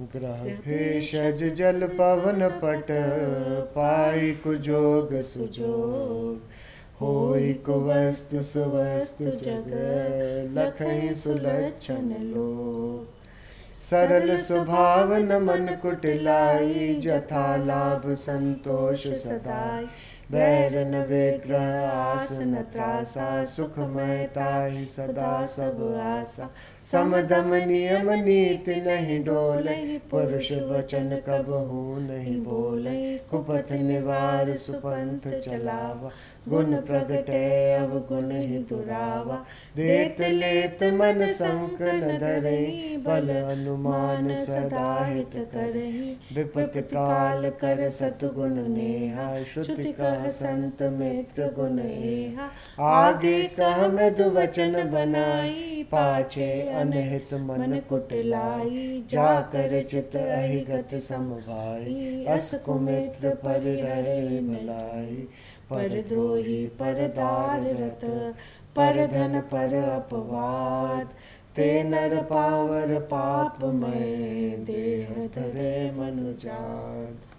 ग्रह भेषज जल पवन पट, पाई कुजोग सुजोग। होई कुवस्तु सुवस्तु जग, लखई सुलक्षण लोग। सरल स्वभाव न मन कुटिलाई, जथा लाभ संतोष सदाई। बैरन विग्रह आसन त्रासा सुखमयता ही सदा सब आशा समदम नियम नीति नहीं डोले पुरुष वचन कब हूँ नहीं बोले कुपथ निवार सुपंथ चलावा गुण प्रगटे अवगुण ही दुरावा देत लेत मन संक न धरे बल अनुमान सदा हित करे विपत काल कर सतगुण नेहा श्रुति कह संत मित्र गुण आगे कह मृदु वचन बनाई पाछे अनहित मन कुटलाई। जाकर चित अहिगत समभाई अस कुमित्र पर गए भलाई। पर द्रोही पर दारत पर धन पर अपवाद। ते नर पावर पाप में देह धरे मनुजात